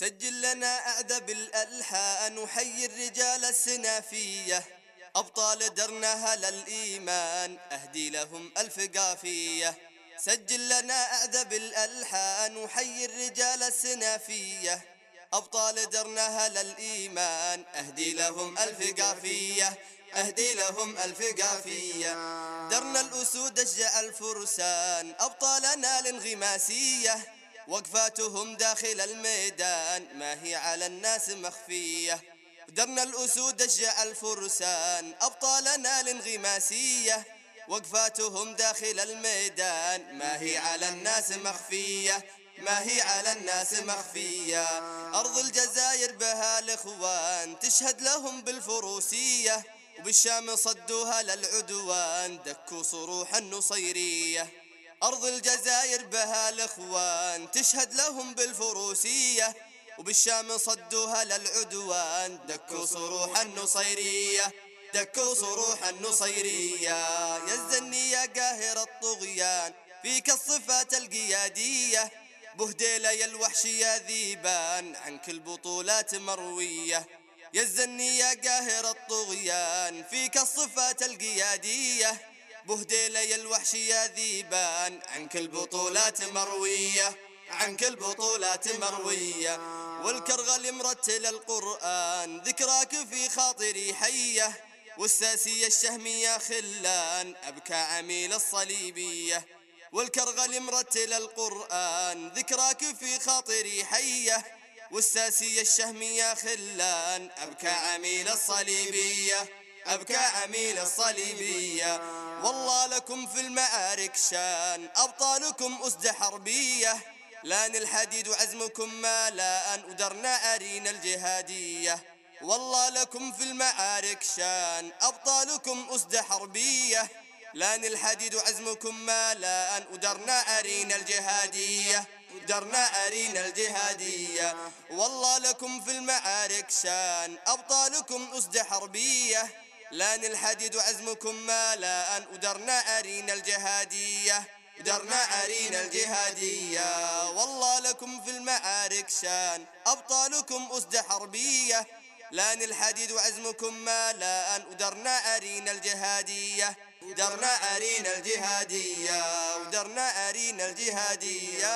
سجل لنا أعذب الألحان وحي الرجال السنافية. أبطال درنا هل الإيمان أهدي لهم ألف قافية. سجل لنا أعذب الألحان وحي الرجال السنافية. أبطال درنا هل الإيمان أهدي لهم ألف قافية. أهدي لهم ألف قافية. درنا الأسود أشجع الفرسان. أبطالنا الانغماسية وقفاتهم داخل الميدان. ما هي على الناس مخفية. درنا الأسود أشجع الفرسان. أبطالنا الانغماسية وقفاتهم داخل الميدان. ما هي على الناس مخفية. ما هي على الناس مخفية. أرض الجزائر بها الإخوان. تشهد لهم بالفروسية. وبالشام صدوها للعدوان. دكوا صروح النصيرية. أرض الجزائر بها الإخوان تشهد لهم بالفروسية وبالشام صدوها للعدوان. دكوا صروح النصيرية دكوا صروح النصيرية. يا الزني يا قاهر الطغيان فيك الصفات القيادية. بهديلة يا الوحش يا ذيبان عنك البطولات مروية. يا الزني يا قاهر الطغيان فيك الصفات القيادية. بهديلة يا الوحش يا ذيبان عنك البطولات مروية عنك البطولات مروية. والكرغل مرتل القرآن ذكراك في خاطري حية. والساسية الشهمية خلان أبكى عميل الصليبية. والكرغل مرتل القرآن ذكراك في خاطري حية. والساسية الشهمية خلان أبكى عميل الصليبية. أبكى عميل الصليبية. والله لكم في المعارك شان أبطالكم أسد حربية. لأن الحديد وعزمكم ما لا أن ودرنا أرينا الجهادية. والله لكم في المعارك شان أبطالكم أسد حربية. لأن الحديد وعزمكم ما لا أن ودرنا أرينا الجهادية. درنا أرينا الجهادية. والله لكم في المعارك شان أبطالكم أسد حربية. لأن الحديد وعزمكم ما لا أن ودرنا أرينا الجهادية. درنا أرينا الجهادية. والله لكم في المعارك شان. أبطالكم أسد حربية. لأن الحديد وعزمكم ما لا أن ودرنا أرينا الجهادية. درنا أرينا الجهادية. ودرنا أرينا الجهادية.